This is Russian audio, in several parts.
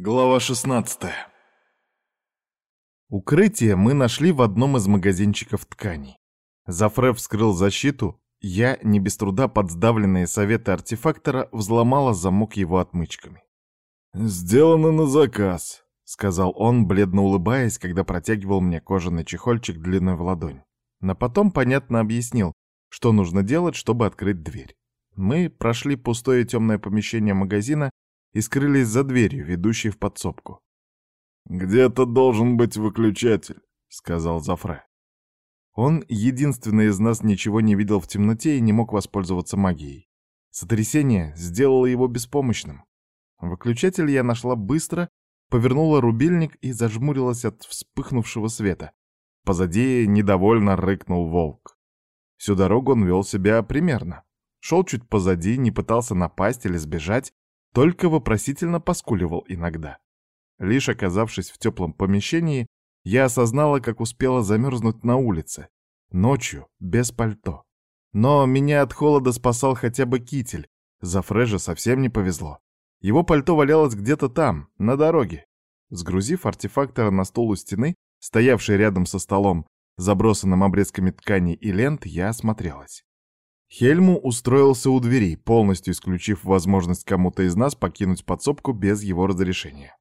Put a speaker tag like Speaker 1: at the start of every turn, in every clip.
Speaker 1: Глава 16
Speaker 2: Укрытие мы нашли в одном из магазинчиков тканей. Зафре вскрыл защиту, я, не без труда под сдавленные советы артефактора, взломала замок его отмычками.
Speaker 1: «Сделано на заказ», —
Speaker 2: сказал он, бледно улыбаясь, когда протягивал мне кожаный чехольчик длиной в ладонь. Но потом понятно объяснил, что нужно делать, чтобы открыть дверь. Мы прошли пустое темное помещение магазина и скрылись за дверью, ведущей в подсобку.
Speaker 1: «Где-то должен быть выключатель», — сказал Зафре.
Speaker 2: Он, единственный из нас, ничего не видел в темноте и не мог воспользоваться магией. Сотрясение сделало его беспомощным. Выключатель я нашла быстро, повернула рубильник и зажмурилась от вспыхнувшего света. Позади недовольно рыкнул волк. Всю дорогу он вел себя примерно. Шел чуть позади, не пытался напасть или сбежать, только вопросительно поскуливал иногда. Лишь оказавшись в теплом помещении, я осознала, как успела замерзнуть на улице. Ночью, без пальто. Но меня от холода спасал хотя бы китель. За Фрежа совсем не повезло. Его пальто валялось где-то там, на дороге. Сгрузив артефактора на стол у стены, стоявший рядом со столом, забросанным обрезками тканей и лент, я осмотрелась. Хельму устроился у двери, полностью исключив возможность кому-то из нас покинуть подсобку без его разрешения.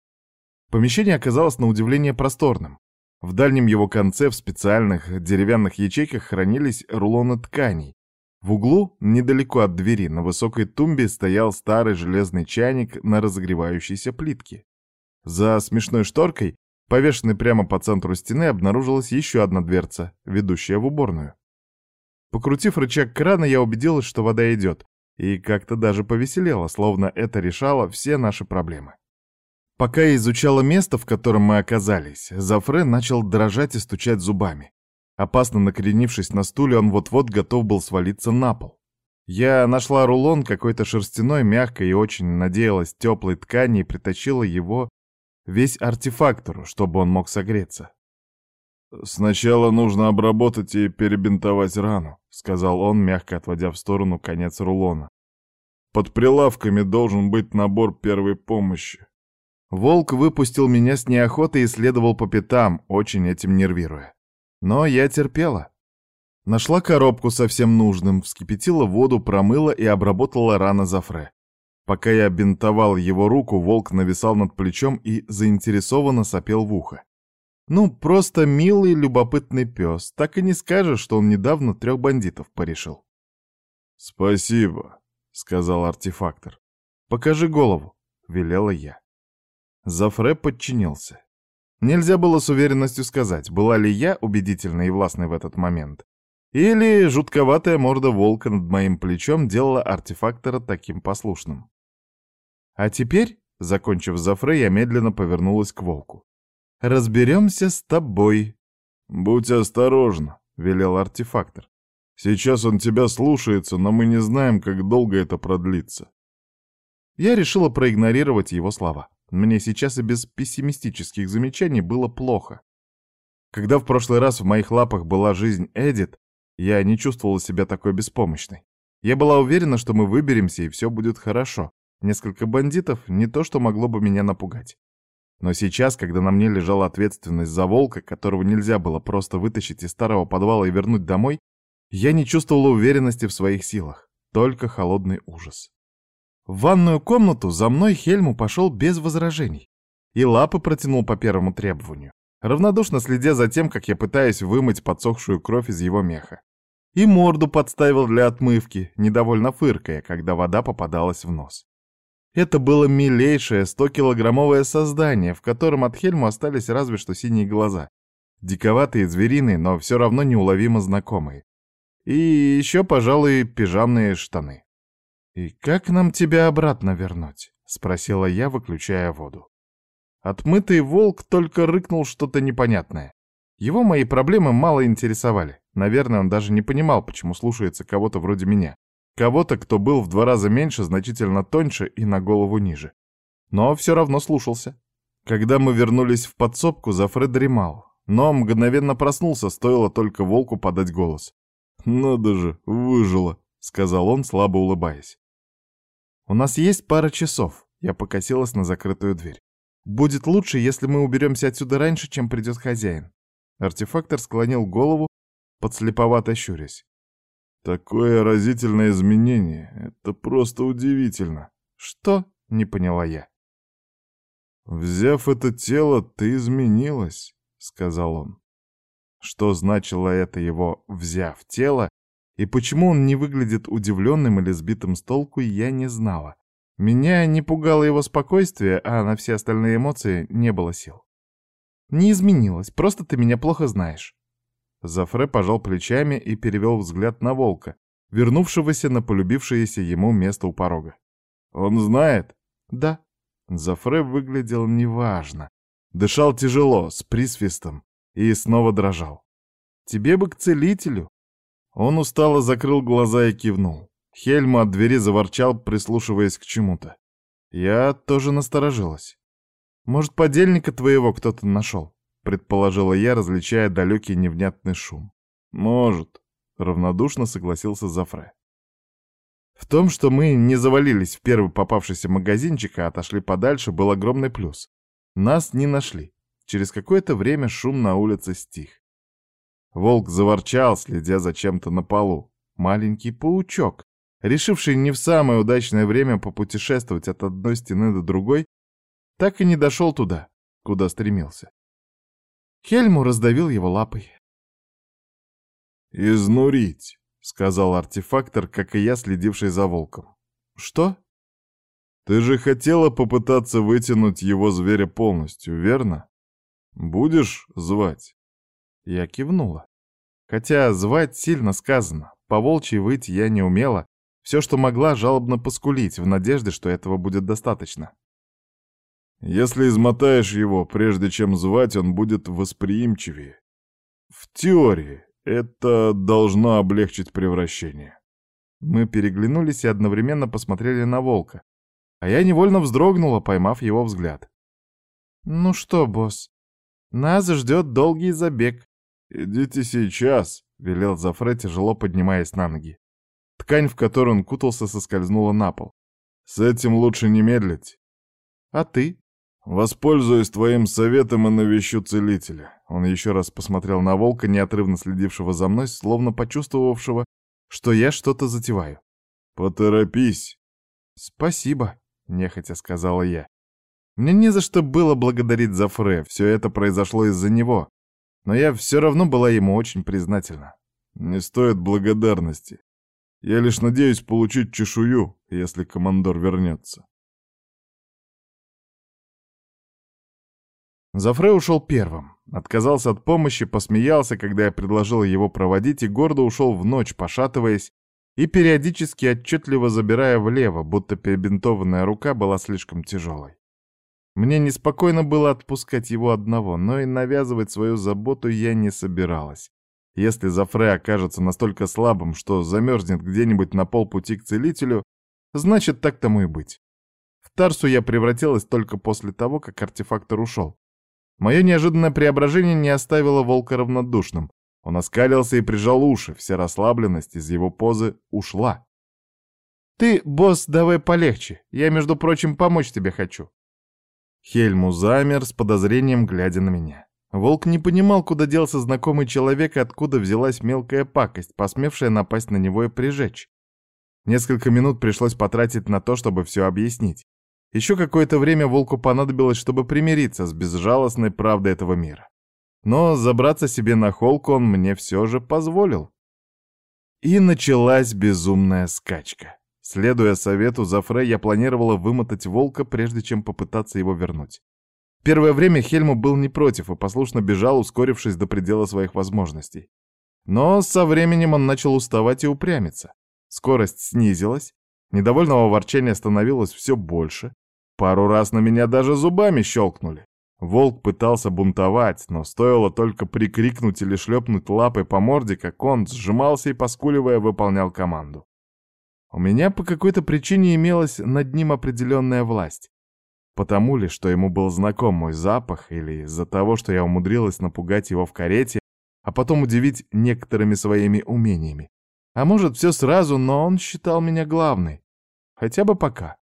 Speaker 2: Помещение оказалось на удивление просторным. В дальнем его конце в специальных деревянных ячейках хранились рулоны тканей. В углу, недалеко от двери, на высокой тумбе стоял старый железный чайник на разогревающейся плитке. За смешной шторкой, повешенной прямо по центру стены, обнаружилась еще одна дверца, ведущая в уборную. Покрутив рычаг крана, я убедилась, что вода идет, и как-то даже повеселела, словно это решало все наши проблемы. Пока я изучала место, в котором мы оказались, Зафре начал дрожать и стучать зубами. Опасно накренившись на стуле, он вот-вот готов был свалиться на пол. Я нашла рулон какой-то шерстяной, мягкой и очень надеялась теплой ткани и притащила его весь артефактору, чтобы он мог согреться.
Speaker 1: «Сначала нужно обработать и перебинтовать рану», — сказал он, мягко отводя в сторону конец рулона. «Под прилавками должен быть набор первой помощи».
Speaker 2: Волк выпустил меня с неохотой и следовал по пятам, очень этим нервируя. Но я терпела. Нашла коробку со всем нужным, вскипятила воду, промыла и обработала рано Зафре. Пока я бинтовал его руку, волк нависал над плечом и заинтересованно сопел в ухо. Ну, просто милый, любопытный пес. Так и не скажешь, что он недавно трех бандитов порешил.
Speaker 1: «Спасибо», — сказал артефактор.
Speaker 2: «Покажи голову», — велела я. Зафре подчинился. Нельзя было с уверенностью сказать, была ли я убедительной и властной в этот момент. Или жутковатая морда волка над моим плечом делала артефактора таким послушным. А теперь, закончив Зафре, я медленно повернулась к волку разберемся с тобой».
Speaker 1: «Будь осторожна», — велел артефактор. «Сейчас он тебя слушается, но мы не знаем, как долго это продлится».
Speaker 2: Я решила проигнорировать его слова. Мне сейчас и без пессимистических замечаний было плохо. Когда в прошлый раз в моих лапах была жизнь Эдит, я не чувствовала себя такой беспомощной. Я была уверена, что мы выберемся и все будет хорошо. Несколько бандитов — не то, что могло бы меня напугать. Но сейчас, когда на мне лежала ответственность за волка, которого нельзя было просто вытащить из старого подвала и вернуть домой, я не чувствовала уверенности в своих силах, только холодный ужас. В ванную комнату за мной Хельму пошел без возражений и лапы протянул по первому требованию, равнодушно следя за тем, как я пытаюсь вымыть подсохшую кровь из его меха. И морду подставил для отмывки, недовольно фыркая, когда вода попадалась в нос. Это было милейшее 100-килограммовое создание, в котором от Хельму остались разве что синие глаза. Диковатые, звериные, но все равно неуловимо знакомые. И еще, пожалуй, пижамные штаны. «И как нам тебя обратно вернуть?» — спросила я, выключая воду. Отмытый волк только рыкнул что-то непонятное. Его мои проблемы мало интересовали. Наверное, он даже не понимал, почему слушается кого-то вроде меня. Кого-то, кто был в два раза меньше, значительно тоньше и на голову ниже. Но все равно слушался. Когда мы вернулись в подсобку, Зафред дремал, но мгновенно проснулся, стоило только волку подать голос.
Speaker 1: «Надо же, выжила», — сказал он, слабо улыбаясь.
Speaker 2: «У нас есть пара часов», — я покосилась на закрытую дверь. Будет лучше, если мы уберемся отсюда раньше, чем придет хозяин. Артефактор склонил голову, подслеповато щурясь.
Speaker 1: Такое разительное изменение. Это просто удивительно.
Speaker 2: Что? Не поняла я.
Speaker 1: Взяв это тело, ты изменилась, сказал он.
Speaker 2: Что значило это его «взяв тело», и почему он не выглядит удивленным или сбитым с толку, я не знала. Меня не пугало его спокойствие, а на все остальные эмоции не было сил. «Не изменилось, просто ты меня плохо знаешь». Зафре пожал плечами и перевел взгляд на волка, вернувшегося на полюбившееся ему место у порога.
Speaker 1: «Он знает?»
Speaker 2: «Да».
Speaker 1: Зафре выглядел неважно. Дышал тяжело, с присвистом, и снова дрожал.
Speaker 2: «Тебе бы к целителю».
Speaker 1: Он устало закрыл глаза и кивнул. Хельма от двери заворчал, прислушиваясь к чему-то.
Speaker 2: Я тоже насторожилась. «Может, подельника твоего кто-то нашел?» — предположила я, различая далекий невнятный шум.
Speaker 1: «Может», — равнодушно согласился Зафре.
Speaker 2: В том, что мы не завалились в первый попавшийся магазинчик, а отошли подальше, был огромный плюс. Нас не нашли. Через какое-то время шум на улице стих. Волк заворчал, следя за чем-то на полу. Маленький паучок, решивший не в самое удачное время попутешествовать от одной стены до другой, так и не дошел туда, куда стремился. Хельму раздавил его лапой.
Speaker 1: «Изнурить», — сказал артефактор, как и я, следивший за волком.
Speaker 2: «Что?»
Speaker 1: «Ты же хотела попытаться вытянуть его зверя полностью, верно? Будешь звать?»
Speaker 2: Я кивнула. Хотя звать сильно сказано. По волчьи выть я не умела, все, что могла, жалобно поскулить, в надежде, что этого будет достаточно.
Speaker 1: Если измотаешь его, прежде чем звать, он будет восприимчивее. В теории это должно облегчить превращение.
Speaker 2: Мы переглянулись и одновременно посмотрели на волка, а я невольно вздрогнула, поймав его взгляд. «Ну что, босс, нас ждет долгий забег».
Speaker 1: «Идите сейчас», — велел Зафре, тяжело поднимаясь на ноги. Ткань, в которую он кутался, соскользнула на пол. «С этим лучше не медлить».
Speaker 2: «А ты?»
Speaker 1: «Воспользуюсь твоим советом и навещу целителя». Он еще раз посмотрел на волка, неотрывно следившего за мной, словно почувствовавшего, что я что-то затеваю. «Поторопись».
Speaker 2: «Спасибо», — нехотя сказала я. Мне не за что было благодарить за Фре, все это произошло из-за него. Но я все равно была ему очень признательна.
Speaker 1: «Не стоит благодарности. Я лишь надеюсь получить чешую, если командор вернется.
Speaker 2: Зафре ушел первым. Отказался от помощи, посмеялся, когда я предложил его проводить, и гордо ушел в ночь, пошатываясь и периодически отчетливо забирая влево, будто перебинтованная рука была слишком тяжелой. Мне неспокойно было отпускать его одного, но и навязывать свою заботу я не собиралась. Если Зафре окажется настолько слабым, что замерзнет где-нибудь на полпути к целителю, значит, так тому и быть. В Тарсу я превратилась только после того, как артефактор ушел. Мое неожиданное преображение не оставило волка равнодушным. Он оскалился и прижал уши, вся расслабленность из его позы ушла. «Ты, босс, давай полегче. Я, между прочим, помочь тебе хочу». Хельму замер с подозрением, глядя на меня. Волк не понимал, куда делся знакомый человек и откуда взялась мелкая пакость, посмевшая напасть на него и прижечь. Несколько минут пришлось потратить на то, чтобы все объяснить. Еще какое-то время волку понадобилось, чтобы примириться с безжалостной правдой этого мира. Но забраться себе на холку он мне все же позволил. И началась безумная скачка. Следуя совету Зафре, я планировала вымотать волка, прежде чем попытаться его вернуть. Первое время Хельму был не против и послушно бежал, ускорившись до предела своих возможностей. Но со временем он начал уставать и упрямиться. Скорость снизилась, недовольного ворчания становилось все больше. Пару раз на меня даже зубами щелкнули. Волк пытался бунтовать, но стоило только прикрикнуть или шлепнуть лапой по морде, как он, сжимался и, поскуливая, выполнял команду. У меня по какой-то причине имелась над ним определенная власть. Потому ли, что ему был знаком мой запах, или из-за того, что я умудрилась напугать его в карете, а потом удивить некоторыми своими умениями. А может, все сразу, но он считал меня главной. Хотя бы пока.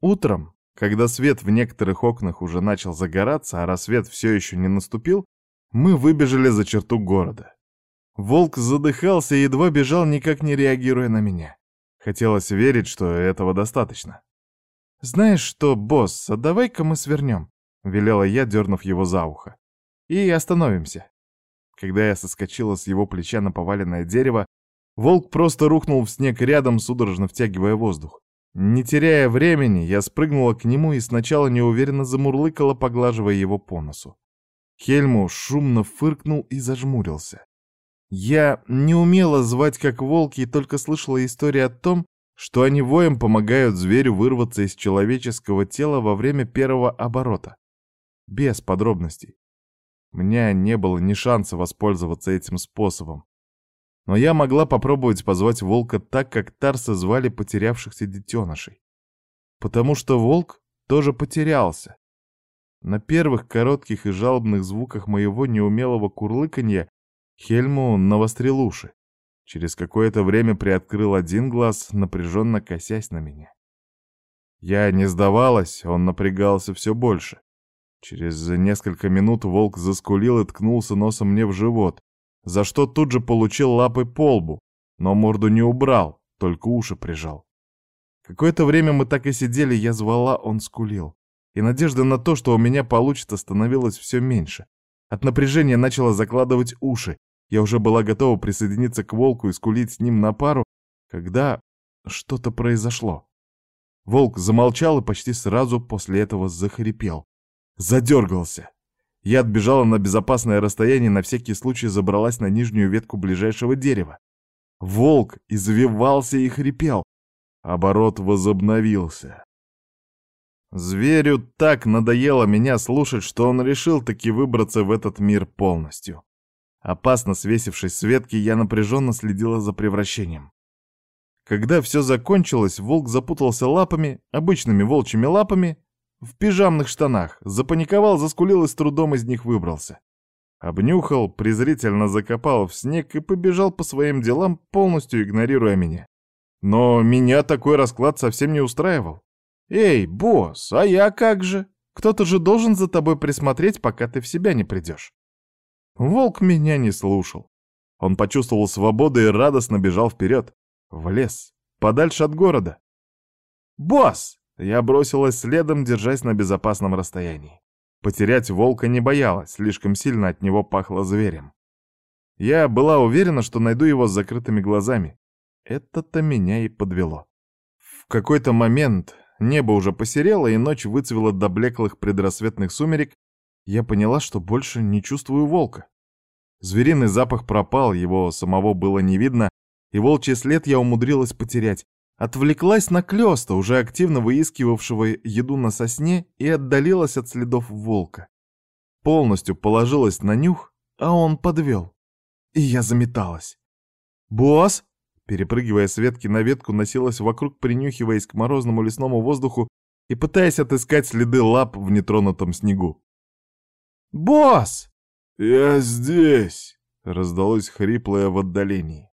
Speaker 2: Утром, когда свет в некоторых окнах уже начал загораться, а рассвет все еще не наступил, мы выбежали за черту города. Волк задыхался и едва бежал, никак не реагируя на меня. Хотелось верить, что этого достаточно. «Знаешь что, босс, а давай-ка мы свернем», — велела я, дернув его за ухо. «И остановимся». Когда я соскочила с его плеча на поваленное дерево, волк просто рухнул в снег рядом, судорожно втягивая воздух. Не теряя времени, я спрыгнула к нему и сначала неуверенно замурлыкала, поглаживая его по носу. Хельму шумно фыркнул и зажмурился. Я не умела звать как волки и только слышала истории о том, что они воем помогают зверю вырваться из человеческого тела во время первого оборота. Без подробностей. У меня не было ни шанса воспользоваться этим способом. Но я могла попробовать позвать волка так, как Тарса звали потерявшихся детенышей. Потому что волк тоже потерялся. На первых коротких и жалобных звуках моего неумелого курлыканья Хельму навострил уши. Через какое-то время приоткрыл один глаз, напряженно косясь на меня. Я не сдавалась, он напрягался все больше. Через несколько минут волк заскулил и ткнулся носом мне в живот, за что тут же получил лапы по лбу, но морду не убрал, только уши прижал. Какое-то время мы так и сидели, я звала, он скулил. И надежда на то, что у меня получится, становилась все меньше. От напряжения начала закладывать уши, я уже была готова присоединиться к волку и скулить с ним на пару, когда что-то произошло. Волк замолчал и почти сразу после этого захрипел. Задергался. Я отбежала на безопасное расстояние, на всякий случай забралась на нижнюю ветку ближайшего дерева. Волк извивался и хрипел. Оборот возобновился. Зверю так надоело меня слушать, что он решил таки выбраться в этот мир полностью. Опасно свесившись с ветки, я напряженно следила за превращением. Когда все закончилось, волк запутался лапами, обычными волчьими лапами, в пижамных штанах, запаниковал, заскулил и с трудом из них выбрался. Обнюхал, презрительно закопал в снег и побежал по своим делам, полностью игнорируя меня. Но меня такой расклад совсем не устраивал. «Эй, босс, а я как же? Кто-то же должен за тобой присмотреть, пока ты в себя не придешь». Волк меня не слушал. Он почувствовал свободу и радостно бежал вперед, в лес, подальше от города. «Босс!» Я бросилась следом, держась на безопасном расстоянии. Потерять волка не боялась, слишком сильно от него пахло зверем. Я была уверена, что найду его с закрытыми глазами. Это-то меня и подвело. В какой-то момент небо уже посерело, и ночь выцвела до блеклых предрассветных сумерек, я поняла, что больше не чувствую волка. Звериный запах пропал, его самого было не видно, и волчий след я умудрилась потерять. Отвлеклась на клёста, уже активно выискивавшего еду на сосне, и отдалилась от следов волка. Полностью положилась на нюх, а он подвел. И я заметалась. «Босс!» Перепрыгивая с ветки на ветку, носилась вокруг, принюхиваясь к морозному лесному воздуху и пытаясь отыскать следы лап в нетронутом снегу. «Босс!»
Speaker 1: «Я здесь!» — раздалось хриплое в отдалении.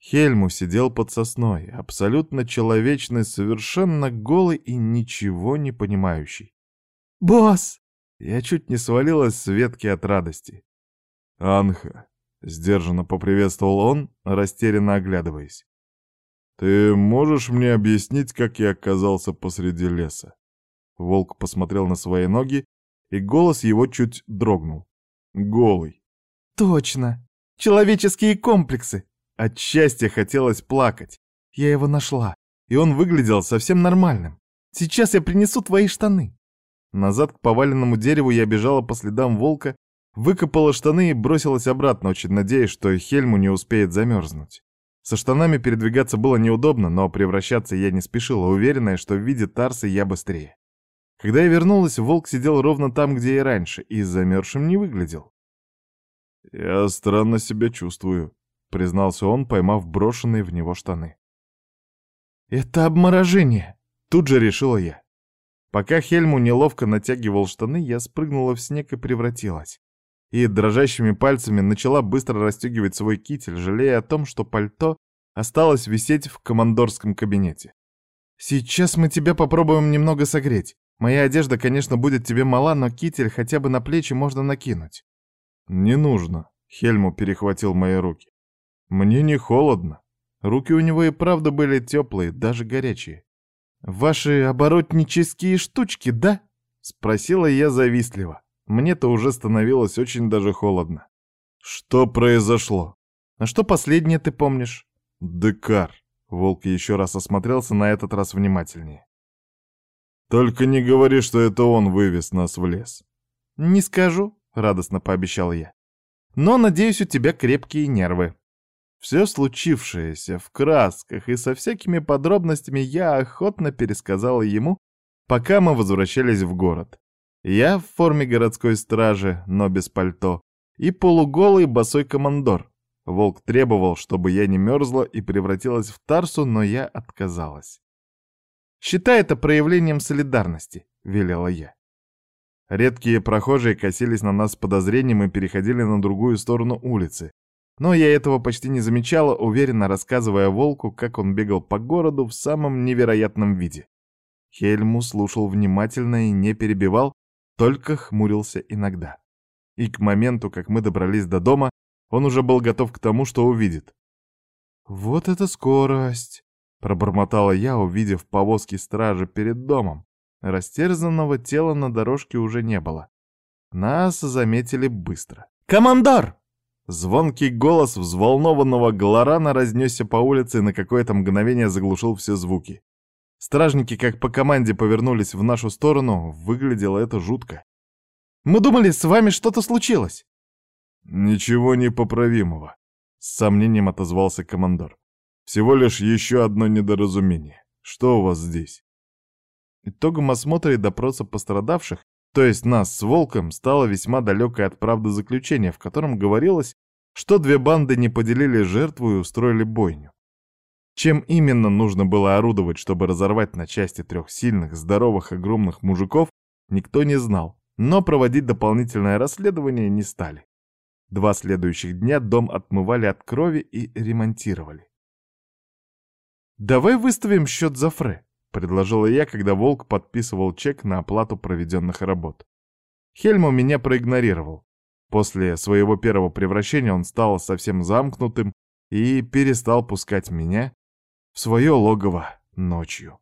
Speaker 2: Хельму сидел под сосной, абсолютно человечный, совершенно голый и ничего не понимающий. «Босс!» Я чуть не свалилась с ветки от радости.
Speaker 1: «Анха!» — сдержанно поприветствовал он, растерянно оглядываясь. «Ты можешь мне объяснить, как я оказался посреди леса?» Волк посмотрел на свои ноги, и голос его чуть дрогнул. Голый.
Speaker 2: Точно. Человеческие комплексы. От счастья хотелось плакать. Я его нашла, и он выглядел совсем нормальным. Сейчас я принесу твои штаны. Назад к поваленному дереву я бежала по следам волка, выкопала штаны и бросилась обратно, очень надеясь, что Хельму не успеет замерзнуть. Со штанами передвигаться было неудобно, но превращаться я не спешила, уверенная, что в виде Тарса я быстрее. Когда я вернулась, волк сидел ровно там, где и раньше, и замерзшим не выглядел.
Speaker 1: «Я странно себя чувствую», — признался он, поймав брошенные в него штаны.
Speaker 2: «Это обморожение!» — тут же решила я. Пока Хельму неловко натягивал штаны, я спрыгнула в снег и превратилась. И дрожащими пальцами начала быстро расстегивать свой китель, жалея о том, что пальто осталось висеть в командорском кабинете. «Сейчас мы тебя попробуем немного согреть. Моя одежда, конечно, будет тебе мала, но китель хотя бы на плечи можно накинуть».
Speaker 1: «Не нужно», — Хельму перехватил мои руки. «Мне не холодно».
Speaker 2: Руки у него и правда были теплые, даже горячие. «Ваши оборотнические штучки, да?» — спросила я завистливо. Мне-то уже становилось очень даже холодно.
Speaker 1: «Что произошло?»
Speaker 2: «А что последнее ты помнишь?»
Speaker 1: «Декар». Волк еще раз осмотрелся, на этот раз внимательнее. «Только не говори, что это он вывез нас в лес».
Speaker 2: «Не скажу», — радостно пообещал я. «Но, надеюсь, у тебя крепкие нервы». Все случившееся в красках и со всякими подробностями я охотно пересказала ему, пока мы возвращались в город. Я в форме городской стражи, но без пальто, и полуголый босой командор. Волк требовал, чтобы я не мерзла и превратилась в Тарсу, но я отказалась. «Считай это проявлением солидарности», — велела я. Редкие прохожие косились на нас с подозрением и переходили на другую сторону улицы. Но я этого почти не замечала, уверенно рассказывая Волку, как он бегал по городу в самом невероятном виде. Хельму слушал внимательно и не перебивал, только хмурился иногда. И к моменту, как мы добрались до дома, он уже был готов к тому, что увидит. «Вот это скорость!» — пробормотала я, увидев повозки стражи перед домом. Растерзанного тела на дорожке уже не было. Нас заметили быстро. «Командар!» Звонкий голос взволнованного Галарана разнесся по улице и на какое-то мгновение заглушил все звуки. Стражники, как по команде, повернулись в нашу сторону. Выглядело это жутко. «Мы думали, с вами что-то случилось!»
Speaker 1: «Ничего непоправимого», — с сомнением отозвался командор. «Всего лишь еще одно недоразумение. Что у вас здесь?»
Speaker 2: Итогом осмотра и допроса пострадавших, то есть нас с Волком, стало весьма далекое от правды заключение, в котором говорилось, что две банды не поделили жертву и устроили бойню. Чем именно нужно было орудовать, чтобы разорвать на части трех сильных, здоровых, огромных мужиков, никто не знал, но проводить дополнительное расследование не стали. Два следующих дня дом отмывали от крови и ремонтировали. «Давай выставим счет за Фре», — предложила я, когда Волк подписывал чек на оплату проведенных работ. Хельму меня проигнорировал. После своего первого превращения он стал совсем замкнутым и перестал пускать меня в свое логово ночью.